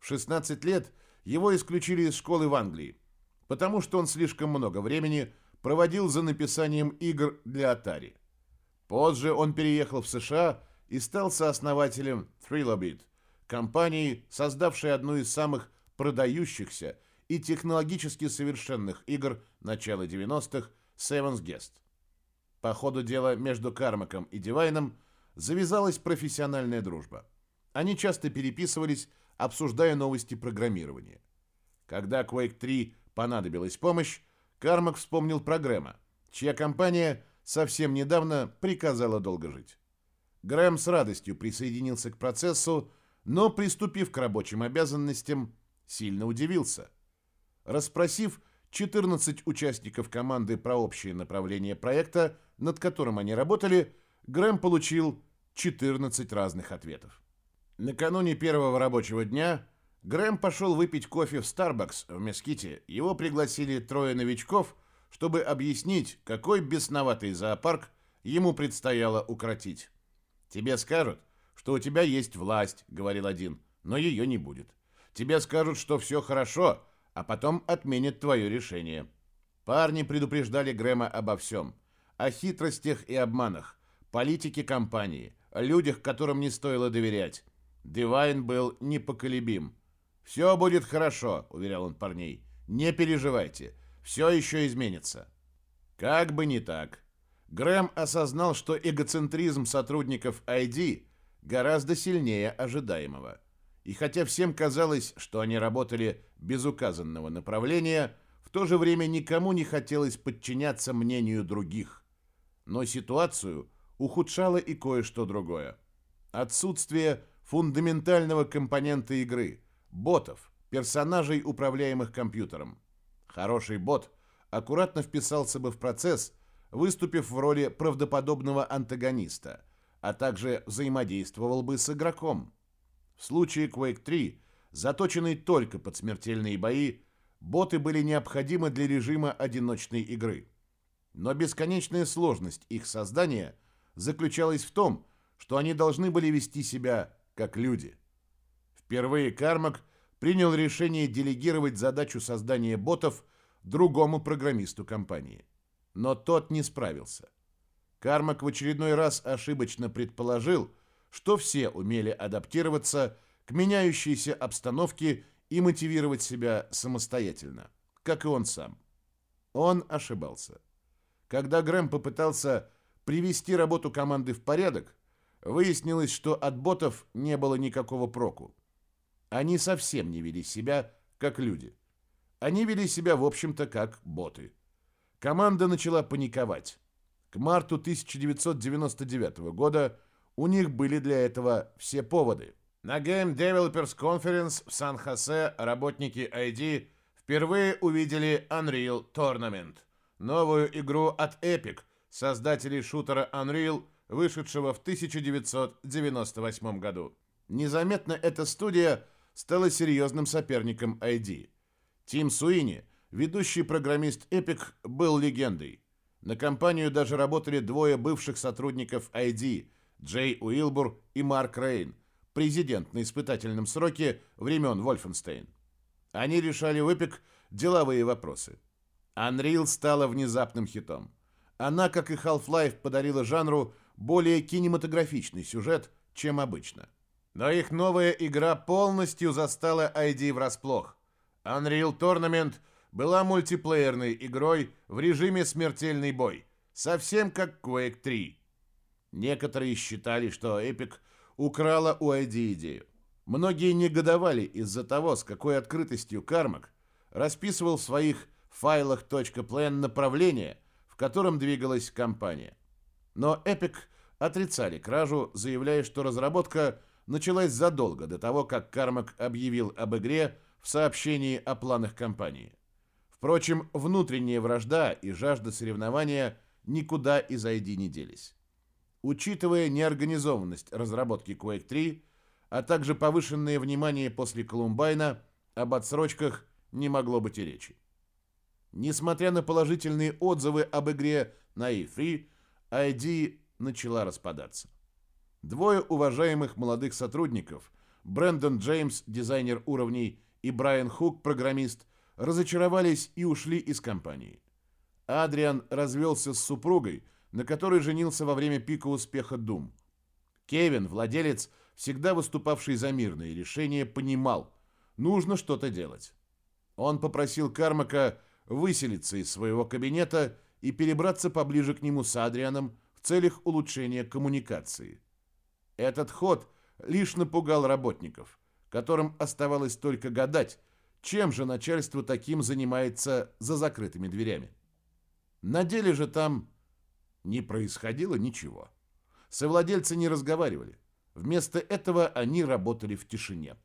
В 16 лет его исключили из школы в Англии, потому что он слишком много времени проводил за написанием игр для Atari. Позже он переехал в США и стал сооснователем Thrillobit, компании, создавшей одну из самых продающихся и технологически совершенных игр начала 90-х Seven's Guest. По ходу дела между Кармаком и Дивайном завязалась профессиональная дружба. Они часто переписывались, обсуждая новости программирования. Когда Quake 3 понадобилась помощь, Кармак вспомнил про чья компания совсем недавно приказала долго жить. Грэм с радостью присоединился к процессу, но, приступив к рабочим обязанностям, сильно удивился. Расспросив, 14 участников команды про общее направление проекта, над которым они работали, Грэм получил 14 разных ответов. Накануне первого рабочего дня Грэм пошел выпить кофе в Starbucks в Меските. Его пригласили трое новичков, чтобы объяснить, какой бесноватый зоопарк ему предстояло укротить. «Тебе скажут, что у тебя есть власть», — говорил один, — «но ее не будет. Тебе скажут, что все хорошо, а потом отменят твое решение». Парни предупреждали Грэма обо всем. О хитростях и обманах, политике компании, о людях, которым не стоило доверять. Дивайн был непоколебим. «Все будет хорошо», — уверял он парней. «Не переживайте, все еще изменится». Как бы не так. Грэм осознал, что эгоцентризм сотрудников ID гораздо сильнее ожидаемого. И хотя всем казалось, что они работали без указанного направления, в то же время никому не хотелось подчиняться мнению других. Но ситуацию ухудшало и кое-что другое. Отсутствие фундаментального компонента игры – ботов, персонажей, управляемых компьютером. Хороший бот аккуратно вписался бы в процесс, выступив в роли правдоподобного антагониста, а также взаимодействовал бы с игроком. В случае Quake 3, заточенный только под смертельные бои, боты были необходимы для режима одиночной игры. Но бесконечная сложность их создания заключалась в том, что они должны были вести себя как люди. Впервые Кармак принял решение делегировать задачу создания ботов другому программисту компании. Но тот не справился. Кармак в очередной раз ошибочно предположил, что все умели адаптироваться к меняющейся обстановке и мотивировать себя самостоятельно, как и он сам. Он ошибался. Когда Грэм попытался привести работу команды в порядок, Выяснилось, что от ботов не было никакого проку. Они совсем не вели себя как люди. Они вели себя, в общем-то, как боты. Команда начала паниковать. К марту 1999 года у них были для этого все поводы. На Game Developers Conference в Сан-Хосе работники ID впервые увидели Unreal Tournament, новую игру от Epic, создателей шутера Unreal – вышедшего в 1998 году. Незаметно эта студия стала серьезным соперником ID. Тим Суини, ведущий программист Epic, был легендой. На компанию даже работали двое бывших сотрудников ID, Джей Уилбур и Марк Рейн, президент на испытательном сроке времен Вольфенстейн. Они решали в Epic деловые вопросы. Unreal стала внезапным хитом. Она, как и Half-Life, подарила жанру более кинематографичный сюжет, чем обычно. Но их новая игра полностью застала ID врасплох. Unreal Tournament была мультиплеерной игрой в режиме смертельный бой, совсем как Quake 3. Некоторые считали, что Epic украла у ID идею. Многие негодовали из-за того, с какой открытостью Кармак расписывал в своих файлах .plan направление, в котором двигалась компания. Но Epic отрицали кражу, заявляя, что разработка началась задолго до того, как Кармак объявил об игре в сообщении о планах компании. Впрочем, внутренняя вражда и жажда соревнования никуда из ID не делись. Учитывая неорганизованность разработки Quake 3, а также повышенное внимание после Колумбайна, об отсрочках не могло быть и речи. Несмотря на положительные отзывы об игре на E3, ID начала распадаться. Двое уважаемых молодых сотрудников, Брэндон Джеймс, дизайнер уровней, и Брайан Хук, программист, разочаровались и ушли из компании. Адриан развелся с супругой, на которой женился во время пика успеха Doom. Кевин, владелец, всегда выступавший за мирные решения, понимал, нужно что-то делать. Он попросил Кармака выселиться из своего кабинета и перебраться поближе к нему с Адрианом в целях улучшения коммуникации. Этот ход лишь напугал работников, которым оставалось только гадать, чем же начальство таким занимается за закрытыми дверями. На деле же там не происходило ничего. Совладельцы не разговаривали. Вместо этого они работали в тишине.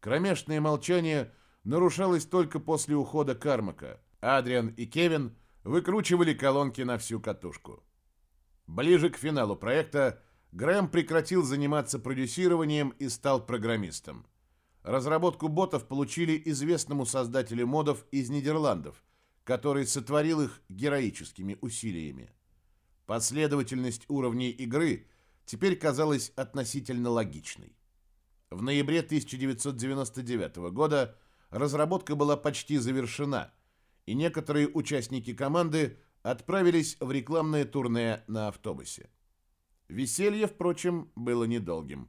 Кромешное молчание нарушалось только после ухода Кармака, Адриан и Кевин выкручивали колонки на всю катушку. Ближе к финалу проекта Грэм прекратил заниматься продюсированием и стал программистом. Разработку ботов получили известному создателю модов из Нидерландов, который сотворил их героическими усилиями. Последовательность уровней игры теперь казалась относительно логичной. В ноябре 1999 года разработка была почти завершена, и некоторые участники команды отправились в рекламное турне на автобусе. Веселье, впрочем, было недолгим.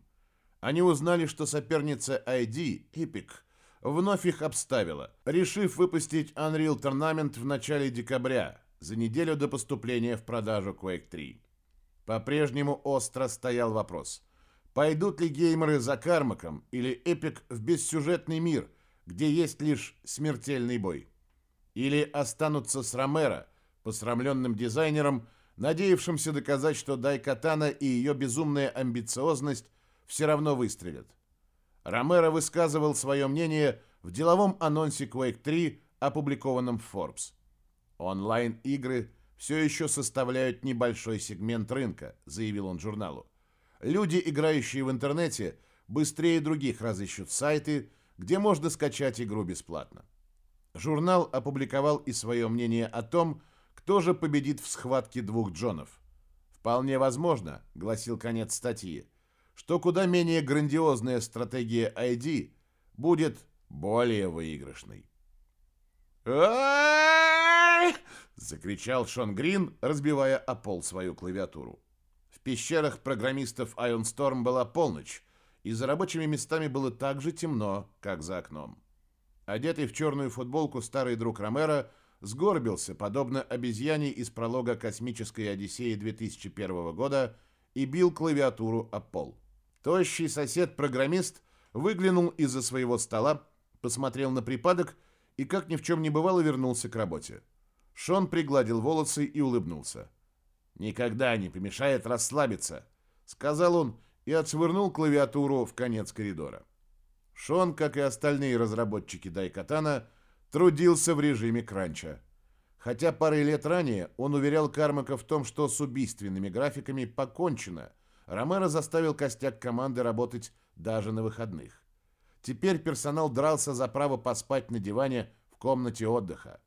Они узнали, что соперница ID, Epic, вновь их обставила, решив выпустить Unreal Tournament в начале декабря, за неделю до поступления в продажу Quake 3. По-прежнему остро стоял вопрос, пойдут ли геймеры за Кармаком или Epic в бессюжетный мир, где есть лишь смертельный бой. Или останутся с Ромеро, посрамленным дизайнером, надеявшимся доказать, что Дайкатана и ее безумная амбициозность все равно выстрелят. Ромеро высказывал свое мнение в деловом анонсе Quake 3, опубликованном в Forbes. Онлайн-игры все еще составляют небольшой сегмент рынка, заявил он журналу. Люди, играющие в интернете, быстрее других разыщут сайты, где можно скачать игру бесплатно. Журнал опубликовал и свое мнение о том, кто же победит в схватке двух Джонов. Вполне возможно, гласил конец статьи, что куда менее грандиозная стратегия ID будет более выигрышной. закричал Шон Грин, разбивая о пол свою клавиатуру. В пещерах программистов Ion Storm была полночь, и за рабочими местами было так же темно, как за окном. Одетый в черную футболку старый друг Ромеро сгорбился, подобно обезьяне из пролога «Космической Одиссеи» 2001 года, и бил клавиатуру о пол. Тощий сосед-программист выглянул из-за своего стола, посмотрел на припадок и, как ни в чем не бывало, вернулся к работе. Шон пригладил волосы и улыбнулся. «Никогда не помешает расслабиться», — сказал он и отшвырнул клавиатуру в конец коридора. Шон, как и остальные разработчики Дайкатана, трудился в режиме кранча. Хотя парой лет ранее он уверял Кармака в том, что с убийственными графиками покончено — Ромеро заставил костяк команды работать даже на выходных. Теперь персонал дрался за право поспать на диване в комнате отдыха.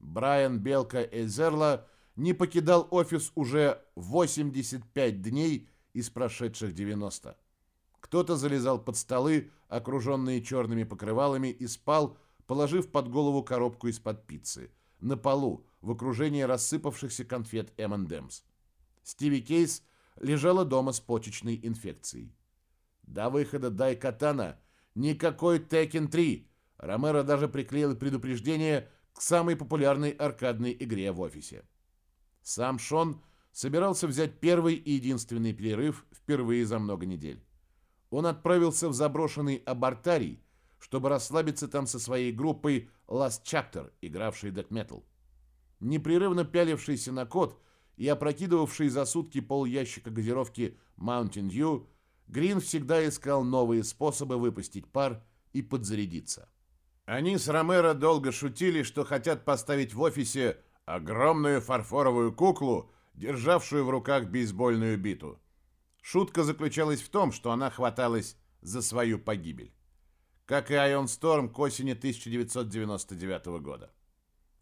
Брайан Белка Эзерла не покидал офис уже 85 дней из прошедших 90. Кто-то залезал под столы, окруженные черными покрывалами, и спал, положив под голову коробку из-под пиццы, на полу, в окружении рассыпавшихся конфет M&M's. Стиви Кейс – лежала дома с почечной инфекцией. До выхода Дай Катана никакой Tekken 3. Ромеро даже приклеил предупреждение к самой популярной аркадной игре в офисе. Сам Шон собирался взять первый и единственный перерыв впервые за много недель. Он отправился в заброшенный абортарий, чтобы расслабиться там со своей группой Last Chapter, игравшей Death Metal. Непрерывно пялившийся на код, и опрокидывавший за сутки пол ящика газировки Mountain Dew, Грин всегда искал новые способы выпустить пар и подзарядиться. Они с Ромеро долго шутили, что хотят поставить в офисе огромную фарфоровую куклу, державшую в руках бейсбольную биту. Шутка заключалась в том, что она хваталась за свою погибель. Как и Ion Storm к осени 1999 года.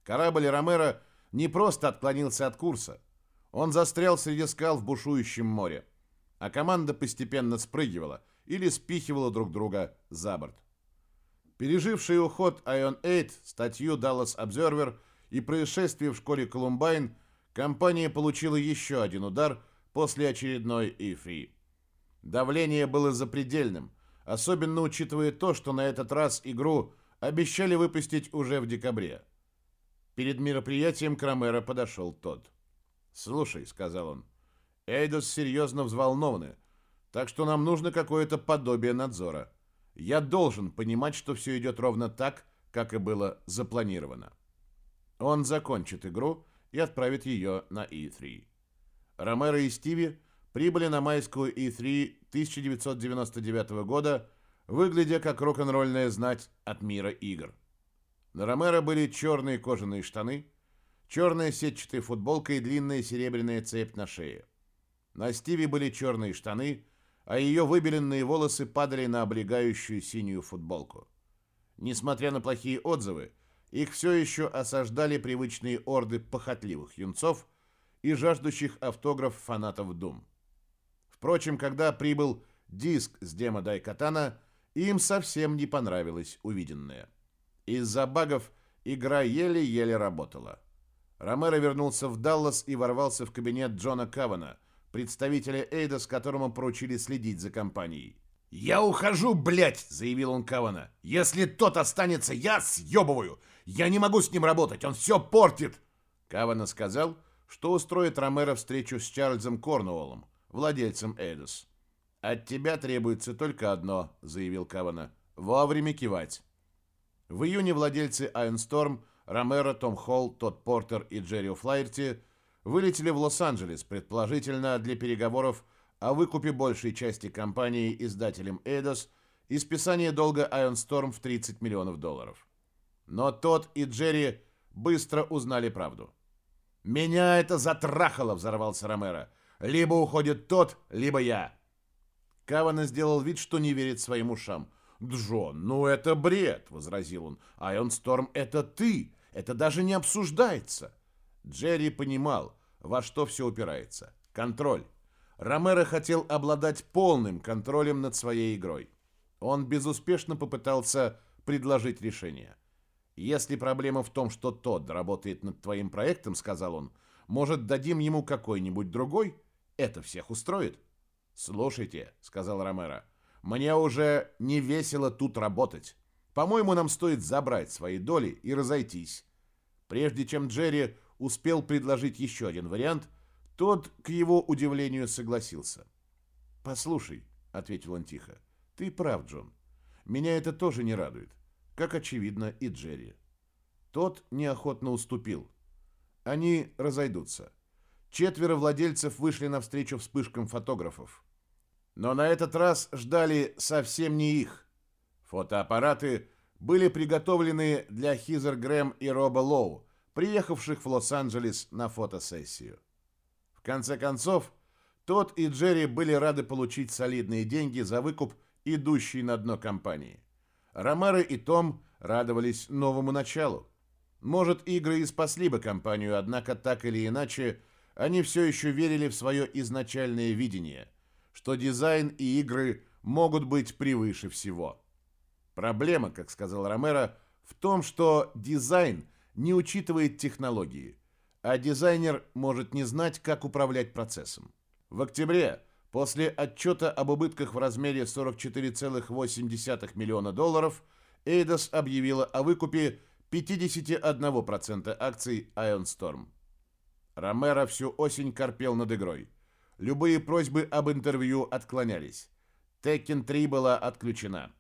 Корабль Ромеро не просто отклонился от курса – он застрял среди скал в бушующем море, а команда постепенно спрыгивала или спихивала друг друга за борт. Переживший уход Ion 8, статью Dallas Observer и происшествие в школе Колумбайн, компания получила еще один удар после очередной E3. Давление было запредельным, особенно учитывая то, что на этот раз игру обещали выпустить уже в декабре. Перед мероприятием Крамера подошел тот. «Слушай», — сказал он, — «Эйдос серьезно взволнованы, так что нам нужно какое-то подобие надзора. Я должен понимать, что все идет ровно так, как и было запланировано». Он закончит игру и отправит ее на E3. Ромеро и Стиви прибыли на майскую E3 1999 года, выглядя как рок-н-ролльная знать от мира игр. На Ромеро были черные кожаные штаны, черная сетчатая футболка и длинная серебряная цепь на шее. На Стиве были черные штаны, а ее выбеленные волосы падали на облегающую синюю футболку. Несмотря на плохие отзывы, их все еще осаждали привычные орды похотливых юнцов и жаждущих автограф фанатов Doom. Впрочем, когда прибыл диск с демо Дайкатана, им совсем не понравилось увиденное. Из-за багов игра еле-еле работала. Ромеро вернулся в Даллас и ворвался в кабинет Джона Кавана, представителя Эйда, с которому поручили следить за компанией. «Я ухожу, блядь!» — заявил он Кавана. «Если тот останется, я съебываю! Я не могу с ним работать, он все портит!» Кавана сказал, что устроит Ромеро встречу с Чарльзом Корнуоллом, владельцем Эйдос. «От тебя требуется только одно», — заявил Кавана. «Вовремя кивать». В июне владельцы Storm, Ромеро, Том Холл, Тодд Портер и Джерри Флайерти вылетели в Лос-Анджелес, предположительно для переговоров о выкупе большей части компании издателем Eidos и списании долга Iron Storm в 30 миллионов долларов. Но тот и Джерри быстро узнали правду. «Меня это затрахало!» — взорвался Ромеро. «Либо уходит тот, либо я!» Кавана сделал вид, что не верит своим ушам. «Джон, ну это бред!» — возразил он. «Айон Сторм — это ты! Это даже не обсуждается!» Джерри понимал, во что все упирается. Контроль. Ромеро хотел обладать полным контролем над своей игрой. Он безуспешно попытался предложить решение. «Если проблема в том, что тот работает над твоим проектом, — сказал он, — может, дадим ему какой-нибудь другой? Это всех устроит?» «Слушайте», — сказал Ромеро, — «мне уже не весело тут работать. По-моему, нам стоит забрать свои доли и разойтись». Прежде чем Джерри успел предложить еще один вариант, тот, к его удивлению, согласился. «Послушай», — ответил он тихо, — «ты прав, Джон. Меня это тоже не радует, как, очевидно, и Джерри». Тот неохотно уступил. Они разойдутся. Четверо владельцев вышли навстречу вспышкам фотографов. Но на этот раз ждали совсем не их. Фотоаппараты были приготовлены для Хизер Грэм и Роба Лоу, приехавших в Лос-Анджелес на фотосессию конце концов, тот и Джерри были рады получить солидные деньги за выкуп идущей на дно компании. Ромеро и Том радовались новому началу. Может, игры и спасли бы компанию, однако так или иначе, они все еще верили в свое изначальное видение, что дизайн и игры могут быть превыше всего. Проблема, как сказал Ромеро, в том, что дизайн не учитывает технологии – а дизайнер может не знать, как управлять процессом. В октябре, после отчета об убытках в размере 44,8 миллиона долларов, Eidos объявила о выкупе 51% акций Ion Storm. Ромеро всю осень корпел над игрой. Любые просьбы об интервью отклонялись. Tekken 3 была отключена.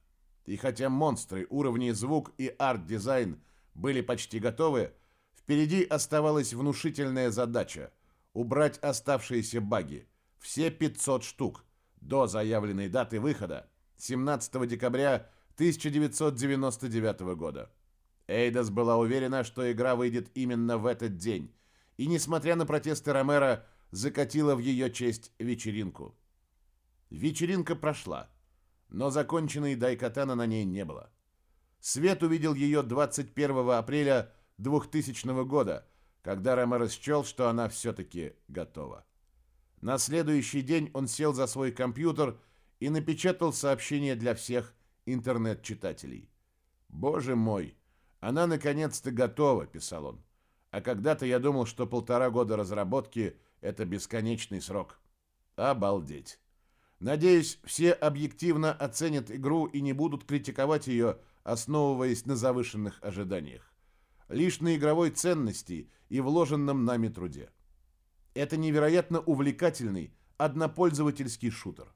И хотя монстры, уровни звук и арт-дизайн были почти готовы, Впереди оставалась внушительная задача – убрать оставшиеся баги, все 500 штук, до заявленной даты выхода, 17 декабря 1999 года. Eidos была уверена, что игра выйдет именно в этот день, и, несмотря на протесты Ромера, закатила в ее честь вечеринку. Вечеринка прошла, но законченной Дайкатана на ней не было. Свет увидел ее 21 апреля 2000 года, когда Ромеро счел, что она все-таки готова. На следующий день он сел за свой компьютер и напечатал сообщение для всех интернет-читателей. «Боже мой, она наконец-то готова», — писал он. «А когда-то я думал, что полтора года разработки — это бесконечный срок. Обалдеть! Надеюсь, все объективно оценят игру и не будут критиковать ее, основываясь на завышенных ожиданиях лишь на игровой ценности и вложенном нами труде. Это невероятно увлекательный, однопользовательский шутер.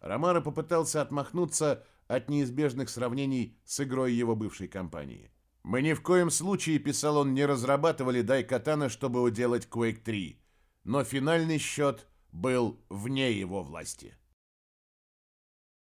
Ромаро попытался отмахнуться от неизбежных сравнений с игрой его бывшей компании. «Мы ни в коем случае, — писал он, — не разрабатывали Дайкатана, чтобы уделать Quake 3, но финальный счет был вне его власти».